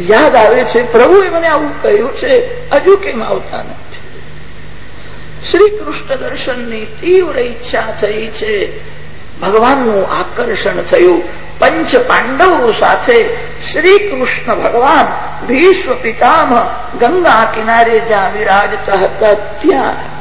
યાદ આવે છે, પ્રભુએ મને આવું કહ્યું છે, હજુ કેમ આવતા નથી? શ્રી કૃષ્ણ દર્શનની તીવ્ર ઈચ્છા થઈ છે. ભગવાનનું આકર્ષણ થયું. પંચ પાંડવો સાથે શ્રી કૃષ્ણ ભગવાન ભીષ્મ પિતામહ ગંગા કિનારે જ્યાં વિરાજતા હતા, ત્યાં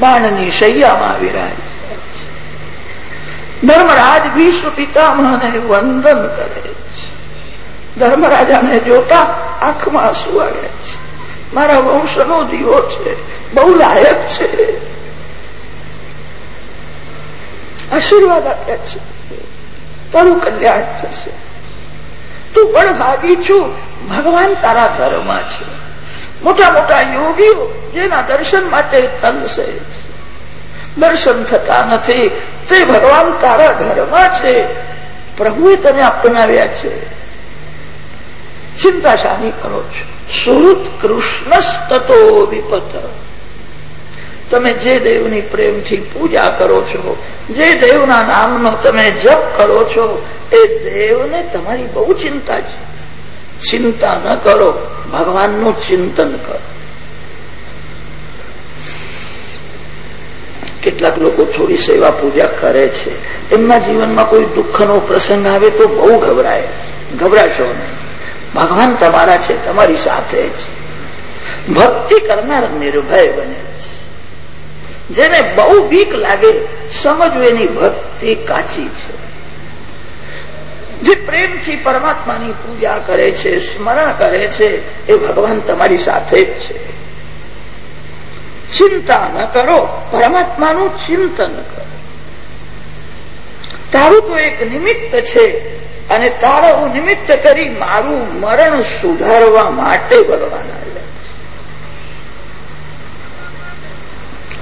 બાણની શૈયામાં વિરાજ ધર્મરાજ વિશ્વ પિતામહને વંદન કરે છે. ધર્મરાજાને જોતા આંખમાં સુવાડે છે. મારા વંશનો દીવો છે. બહુ લાયક છે. આશીર્વાદ આપ્યા છે. તારું કલ્યાણ થશે. તું પણ ભાગી છું. ભગવાન તારા ઘરમાં છે. મોટા મોટા યોગીઓ જેના દર્શન માટે તલસે દર્શન થતા નથી. તે ભગવાન તારા ઘરમાં છે, પ્રભુએ તને અપનાવ્યા છે. ચિંતા શાની કરો છો. સુરત કૃષ્ણસ્તતો વિપત. તમે જે દેવની પ્રેમથી પૂજા કરો છો, જે દેવના નામનો તમે જપ કરો છો, એ દેવને તમારી બહુ ચિંતા છે. ચિંતા ન કરો, ભગવાનનું ચિંતન કરો. લોકો સેવા પૂજા કરે છે. એમના જીવનમાં કોઈ દુઃખનો પ્રસંગ આવે તો બહુ ગભરાય. ગભરાશો નહીં. ભગવાન તમારા છે, તમારી સાથે જ. ભક્તિ કરનાર નિર્ભય બને જેને બહુ બીક લાગે, સમજવું એની ભક્તિ કાચી છે. જે પ્રેમથી પરમાત્માની પૂજા કરે છે, સ્મરણ કરે છે, એ ભગવાન તમારી સાથે જ છે. ચિંતા ન કરો. પરમાત્માનું ચિંતન કરો. તારું તો એક નિમિત્ત છે અને તારું નિમિત્ત કરી મારું મરણ સુધારવા માટે ભગવાન આવ્યા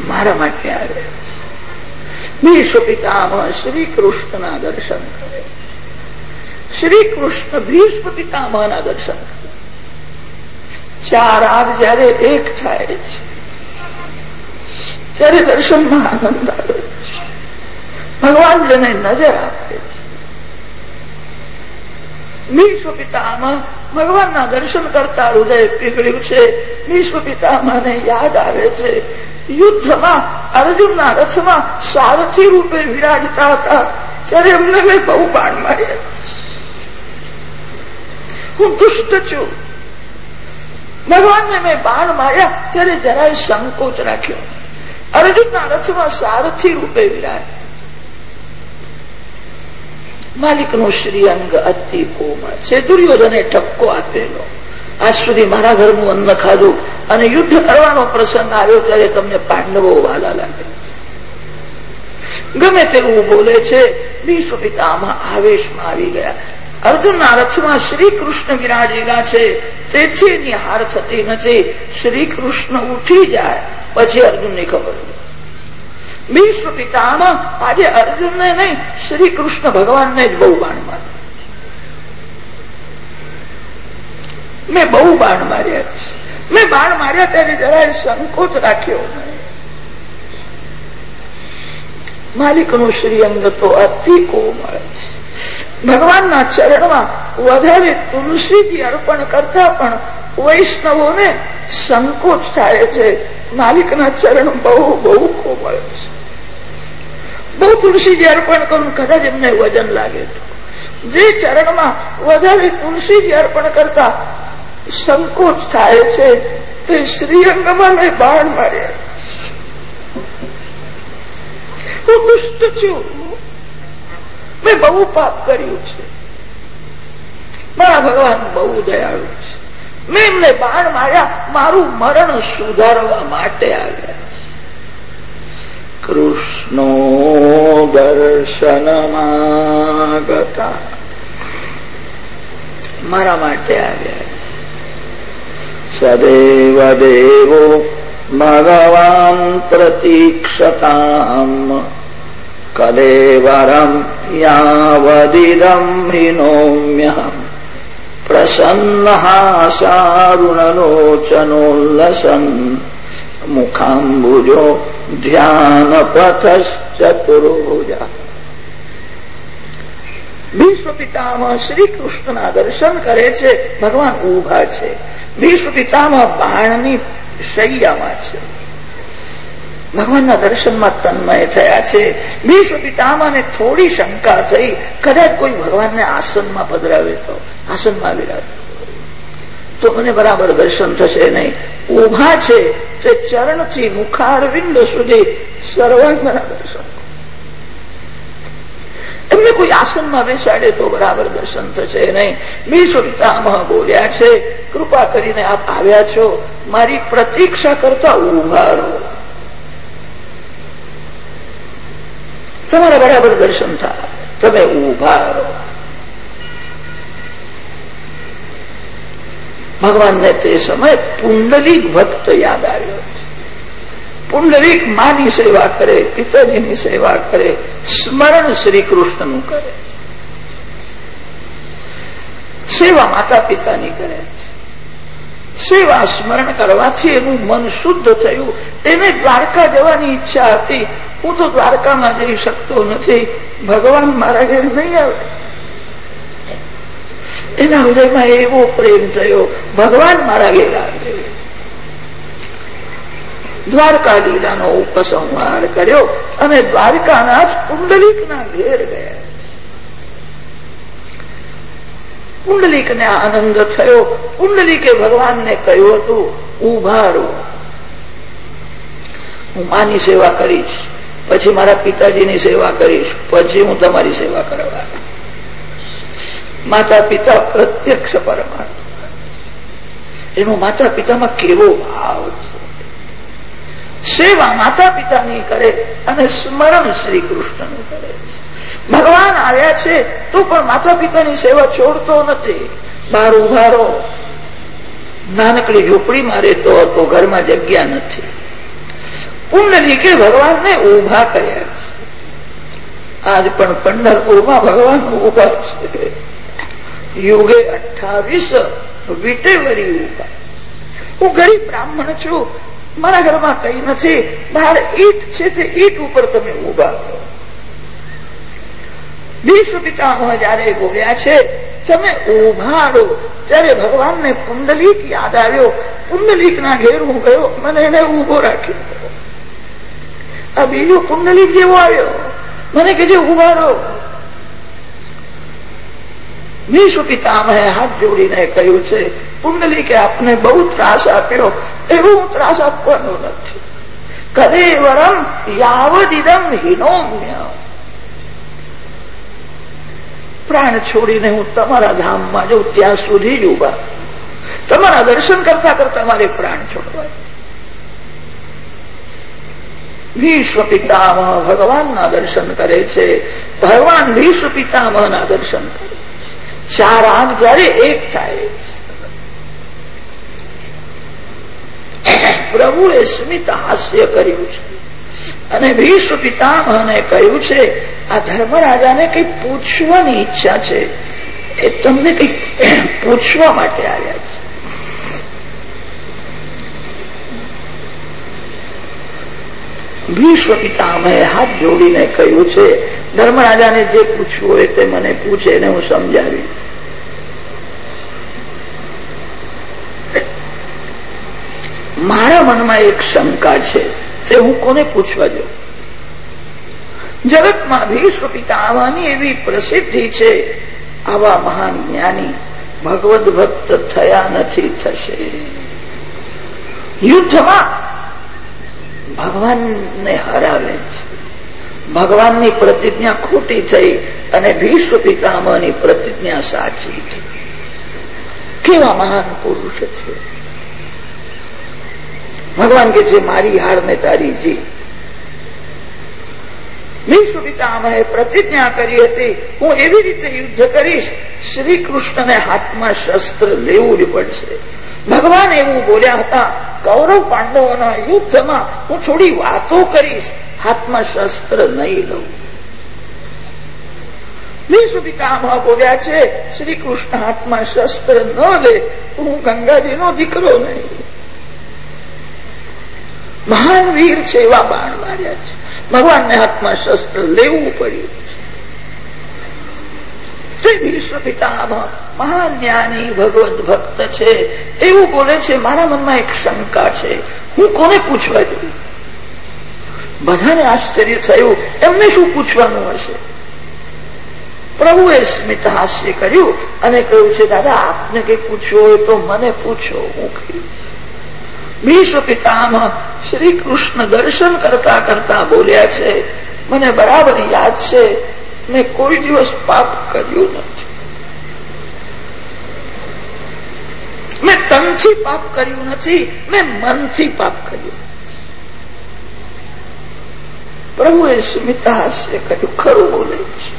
મારા માટે આવ્યા ભીષ્મ પિતામહ શ્રી કૃષ્ણના દર્શન કરે શ્રી કૃષ્ણ ભીષ્મ પિતામહના દર્શન કરે ચાર આગ જયારે એક થાય છે ત્યારે દર્શનમાં આનંદ આવે છે. ભગવાન જેને નજર આપે છે. વિશ્વ ભગવાનના દર્શન કરતા હૃદય પીગળ્યું છે. વિશ્વ યાદ આવે છે. યુદ્ધમાં, અર્જુનના રથમાં સારથી રૂપે વિરાજતા હતા. ત્યારે એમને મેં બહુ બાણ માર્યા હું દુષ્ટ છું. ભગવાનને મેં બાણ માર્યા. ત્યારે જરાય સંકોચ રાખ્યો અર્જુનના રથમાં સારથી રૂપે વિરાજ. માલિકનો શ્રીઅંગ અતિ કોમળ છે. દુર્યોધને ઠપકો આપેલો. આજ સુધી મારા ઘરનું અન્ન ખાધું અને યુદ્ધ કરવાનો પ્રસંગ આવ્યો ત્યારે તમને પાંડવો વાલા લાગે. ગમે તેવું બોલે છે, વિશ્વ પિતામાં આવેશમાં આવી ગયા. અર્જુનના રથમાં શ્રી કૃષ્ણ વિરાજેલા છે. તેથી એની હાર થતી નથી. શ્રી કૃષ્ણ ઉઠી જાય. પછી અર્જુનને ખબર વિશ્વ પિતામાં આજે અર્જુનને નહીં શ્રી કૃષ્ણ ભગવાનને જ બહુ બાણ માર્યા મેં બહુ બાણ માર્યા મેં બાણ માર્યા ત્યારે જરાય સંકોચ રાખ્યો માલિકનું શ્રીઅંગ તો અતિ કોમળ છે. ભગવાનના ચરણમાં વધારે તુલસીથી અર્પણ કરતા પણ વૈષ્ણવોને સંકોચ થાય છે. માલિકના ચરણ બહુ બહુ કોમળ છે. બહુ તુલસીજી અર્પણ કરું, કદાચ એમને વજન લાગે જે ચરણમાં વધારે તુલસીજી અર્પણ કરતા સંકોચ થાય છે, તે શ્રીઅંગમાં મેં બાણ માર્યા. હું દુષ્ટ છું. મેં બહુ પાપ કર્યું છે. મારા ભગવાન બહુ દયાળુ છે. મેં એમને બાણ માર્યા, મારું મરણ સુધારવા માટે આવ્યા કૃષ્ણો દર્શનમાગતા મારા માટે આવ્યા સદૈવ દેવો ભગવાન પ્રતીક્ષતામ. કલેવરમ યાવદિદમ હિનોમ્યહમ પ્રસન્નહાસારુણલોચનોલ્લસન મુખાંબુજો ધ્યાનપથશ્ચતુર્ભુજા ભીષ્મ પિતામાં શ્રી દર્શન કરે છે ભગવાન ઊભા છે ભીષ્મ પિતામાં બાણની શૈયામાં છે ભગવાનના દર્શનમાં તન્મય થયા છે. ભીષ્મ પિતામાને થોડી શંકા થઈ. કદાચ કોઈ ભગવાનને આસનમાં પધરાવે તો, આસનમાં વિરાજ તો મને બરાબર દર્શન થશે નહીં. ઊભા છે તે ચરણથી મુખારવિંદ સુધી સર્વાંગના દર્શન. એમને કોઈ આસનમાં બેસાડે તો બરાબર દર્શન થશે નહીં. ભીષ્મ પિતામહ બોલ્યા છે, કૃપા કરીને આપ આવ્યા છો. મારી પ્રતીક્ષા કરતા ઊભા રહો. તમારા બરાબર દર્શન થાય. તમે ઊભા રહો. ભગવાનને તે સમય પુંડલિક ભક્ત યાદ આવ્યો પુંડલિક માની સેવા કરે, પિતાજીની સેવા કરે, સ્મરણ શ્રી કૃષ્ણનું કરે. સેવા માતા પિતાની કરે સેવા સ્મરણ કરવાથી એનું મન શુદ્ધ થયું. એને દ્વારકા જવાની ઈચ્છા હતી. હું તો દ્વારકામાં જઈ શકતો નથી. ભગવાન મારા ઘેર નહીં આવે. એના હૃદયમાં એવો પ્રેમ થયો. ભગવાન મારા ઘેર આવે દ્વારકા લીલાનો ઉપસંહાર કર્યો અને દ્વારકાના જ પુંડલિકના ઘેર ગયા. પુંડલિકને આનંદ થયો. પુંડલિકે ભગવાનને કહ્યું હતું ઉભારો હું માની સેવા કરીશ. પછી મારા પિતાજીની સેવા કરીશ, પછી હું તમારી સેવા કરવા માતા પિતા પ્રત્યક્ષ પરમાત્મા. એનો માતા પિતામાં કેવો ભાવ સેવા માતા પિતાની કરે અને સ્મરણ શ્રી કૃષ્ણનું કરે ભગવાન આવ્યા છે, તો પણ માતા પિતાની સેવા છોડતો નથી. બહાર ઉભારો. નાનકડી ઝૂંપડીમાં રહેતો હતો ઘરમાં જગ્યા નથી. પુંડલીકે ભગવાનને ઊભા કર્યા આજ પણ પંઢરપુરમાં ભગવાન ઊભા છે. યુગે અઠાવીસ વીતે વરી ઊભા હું ગરીબ બ્રાહ્મણ છું. મારા ઘરમાં કઈ નથી. બહાર ઈટ છે તે ઈટ ઉપર તમે ઊભા કરો વિશ્વ પિતામહ જયારે બોલ્યા છે, તમે ઉભાડો ત્યારે ભગવાનને પુંડલીક યાદ આવ્યો. પુંડલીકના ઘેર હું ગયો. મને એને ઊભો રાખ્યો આ બીજો કુંડલી જેવો આવ્યો. મને કે છે ઉભારો મીશુ પિતામહે હાથ જોડીને કહ્યું છે, પુંડલીકે આપને બહુ ત્રાસ આપ્યો. એવો ત્રાસ આપવાનો નથી. કદે વરમ યાવદિદમ હિનોમ્ય. પ્રાણ છોડીને હું તમારા ધામમાં જાઉં, ત્યાં સુધી જ ઊભા તમારા દર્શન કરતા કરતા મારે પ્રાણ છોડવા વિશ્વ પિતામહ ભગવાનના દર્શન કરે છે. ભગવાન વિશ્વ પિતામહના દર્શન કરે ચાર આંખ જયારે એક થાય પ્રભુએ સ્મિત હાસ્ય કર્યું છે. અને ભીષ્મ પિતામહને કહ્યું છે, આ ધર્મરાજાને કઈ પૂછવાની ઈચ્છા છે? એ તમને કંઈક પૂછવા માટે આવ્યા છે. ભીષ્મ પિતામહે હાથ જોડીને કહ્યું છે, ધર્મરાજાને જે પૂછવું હોય તે મને પૂછે એને હું સમજાવી મારા મનમાં એક શંકા છે તે હું કોને પૂછવા જાઉં? જગતમાં ભીષ્મ પિતામહની એવી પ્રસિદ્ધિ છે, આવા મહાન જ્ઞાની ભગવદ ભક્ત થયા નથી થશે. યુદ્ધમાં ભગવાનને હરાવે છે. ભગવાનની પ્રતિજ્ઞા ખોટી થઈ અને ભીષ્મ પિતામહની પ્રતિજ્ઞા સાચી કેવા મહાન પુરુષ છે. ભગવાન કે છે, મારી હારને તારી જી ભીષ્મ પિતામહે પ્રતિજ્ઞા કરી હતી, હું એવી રીતે યુદ્ધ કરીશ, શ્રી કૃષ્ણને હાથમાં શસ્ત્ર લેવું જ પડશે. ભગવાન એવું બોલ્યા હતા કૌરવ પાંડવોના યુદ્ધમાં હું થોડી વાતો કરીશ. હાથમાં શસ્ત્ર નહીં લઉં. પિતામહ બોલ્યા છે શ્રી કૃષ્ણ હાથમાં શસ્ત્ર ન લે, હું ગંગાજીનો દીકરો નહીં. મહાન વીર છે એવા બાણ માર્યા છે. ભગવાનને હાથમાં શસ્ત્ર લેવું પડ્યું. તે ભીષ્મ પિતામહ, મહાન જ્ઞાની ભગવત ભક્ત છે. એવું બોલે છે, મારા મનમાં એક શંકા છે. હું કોને પૂછવા જોઈએ બધાને આશ્ચર્ય થયું, એમને શું પૂછવાનું હશે? પ્રભુએ સ્મિત હાસ્ય કર્યું અને કહ્યું છે, દાદા, આપને કઈ પૂછવું હોય તો મને પૂછો, હું ભીષ્મ પિતામહ શ્રી કૃષ્ણ દર્શન કરતા કરતા બોલ્યા છે, મને બરાબર યાદ છે મેં કોઈ દિવસ પાપ કર્યું નથી. મેં તનથી પાપ કર્યું નથી, મેં મનથી પાપ કર્યું પ્રભુએ સ્મિતા હાસ્ય કર્યું, ખરું બોલે છે.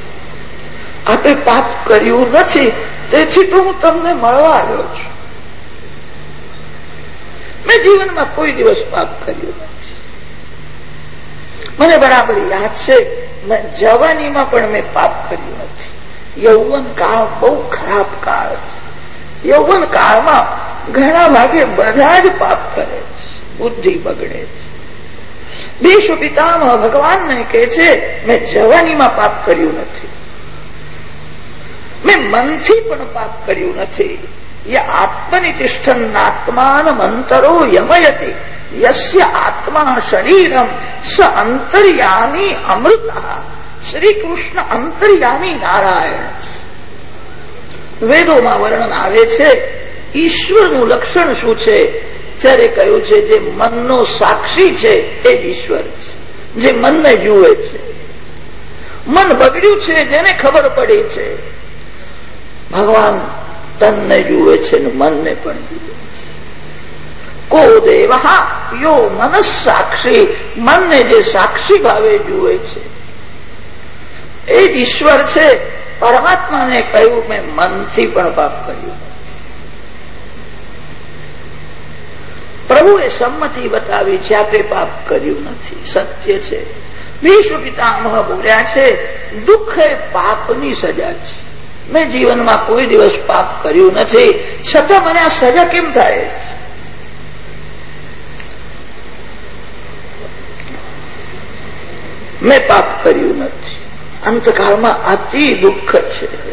આપે પાપ કર્યું નથી, તેથી તો હું તમને મળવા આવ્યો છું. મેં જીવનમાં કોઈ દિવસ પાપ કર્યું નથી. મને બરાબર યાદ છે જવાનીમાં પણ મેં પાપ કર્યું નથી. યૌવન કાળ બહુ ખરાબ કાળ છે. યૌવન કાળમાં ઘણા ભાગે બધા જ પાપ કરે છે. બુદ્ધિ બગડે છે. વિશ્વ પિતામહ ભગવાનને કહે છે, મેં જવાનીમાં પાપ કર્યું નથી. મેં મનથી પણ પાપ કર્યું નથી. ય આત્મનિતિષ્ઠન્નાત્માન મંતરો યમયતિ યસ્ય આત્મા શરીરમ સ અંતર્યામી અમૃત શ્રી કૃષ્ણ અંતર્યામી નારાયણ વેદોમાં વર્ણન આવે છે, ઈશ્વરનું લક્ષણ શું છે? ત્યારે કહ્યું છે, જે મનનો સાક્ષી છે, એ જ ઈશ્વર છે. જે મનને જુએ છે. મન બગડ્યું છે, જેને ખબર પડી છે. ભગવાન તનને જુએ છે ને મનને પણ જુએ કો દેવ યો મનસ સાક્ષી, મનને જે સાક્ષી ભાવે જુએ છે. એ જ ઈશ્વર છે, પરમાત્માને કહ્યું, મેં મનથી પણ પાપ કર્યું. પ્રભુએ સંમતિ બતાવી છે, આપે પાપ કર્યું નથી. સત્ય છે. વિશ્વ પિતામહ બોલ્યા છે, દુઃખ એ પાપની સજા છે. મેં જીવનમાં કોઈ દિવસ પાપ કર્યું નથી. છતાં મને આ સજા કેમ થાય? મેં પાપ કર્યું નથી. અંતકાળમાં અતિ દુઃખ છે.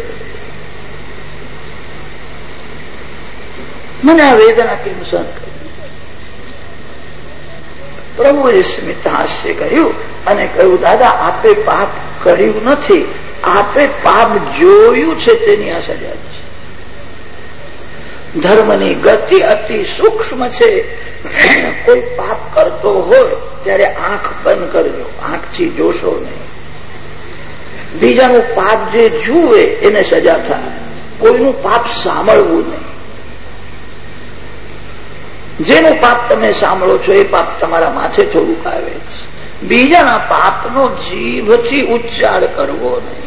મને આ વેદના કેમ સહન પ્રભુએ સ્મિત હાસ્ય કર્યું અને કહ્યું, દાદા, આપે પાપ કર્યું નથી. આપે પાપ જોયું છે તેની આ સજા છે. ધર્મની ગતિ અતિ સૂક્ષ્મ છે. કોઈ પાપ કરતો હોય ત્યારે આંખ બંધ કરજો. આંખથી જોશો નહીં. બીજાનું પાપ જે જુએ એને સજા થાય. કોઈનું પાપ સાંભળવું નહીં. જેનું પાપ તમે સાંભળો છો એ પાપ તમારા માથે થોડુંક આવે છે. બીજાના પાપનો જીભથી ઉચ્ચાર કરવો નહીં.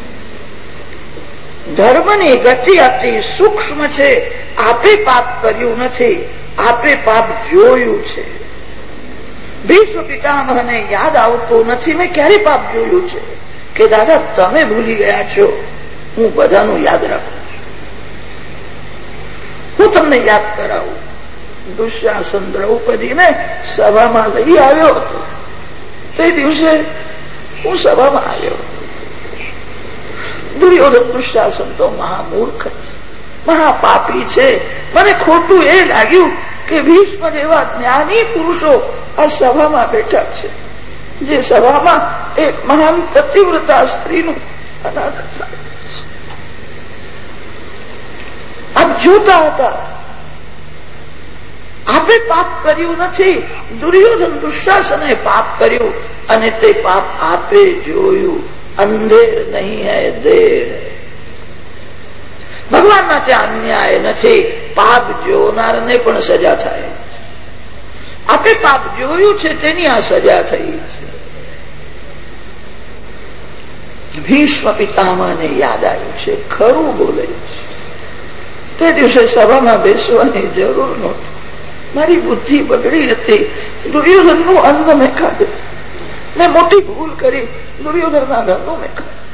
ધર્મની ગતિ અતિ સૂક્ષ્મ છે. આપે પાપ કર્યું નથી. આપે પાપ જોયું છે. ભીષ્મ પિતામહને યાદ આવતું નથી. મેં ક્યારે પાપ જોયું છે? કે દાદા, તમે ભૂલી ગયા છો. હું બધાનું યાદ રાખું હું તમને યાદ કરાવું. દુષ્યાસન દ્રૌપદીને સભામાં લઈ આવ્યો હતો. તે દિવસે હું સભામાં આવ્યો દુર્યોધન દુષ્યાસન તો મહામૂર્ખ છે મહાપાપી છે. મને ખોટું એ લાગ્યું કે ભીષ્મ જેવા જ્ઞાની પુરુષો આ સભામાં બેઠા છે. જે સભામાં એક મહાન પતિવ્રતા સ્ત્રીનું અનાથ આપ જોતા હતા. આપે પાપ કર્યું નથી. દુર્યોધન દુશાસને પાપ કર્યું અને તે પાપ આપે જોયું. અંધેર નહીં હૈ, દેર ભગવાનના ત્યાં અન્યાય નથી પાપ જોનારને પણ સજા થાય. આપે પાપ જોયું છે, તેની આ સજા થઈ છે. ભીષ્મ પિતામાને યાદ આવ્યું છે, ખરું બોલે છે. તે દિવસે સભામાં બેસવાની જરૂર નહોતી. મારી બુદ્ધિ બગડી હતી. દુર્યોધનનું અન્ન મેં ખાધું. મેં મોટી ભૂલ કરી. દુર્યોધનના ઘરનું મેં ખાધું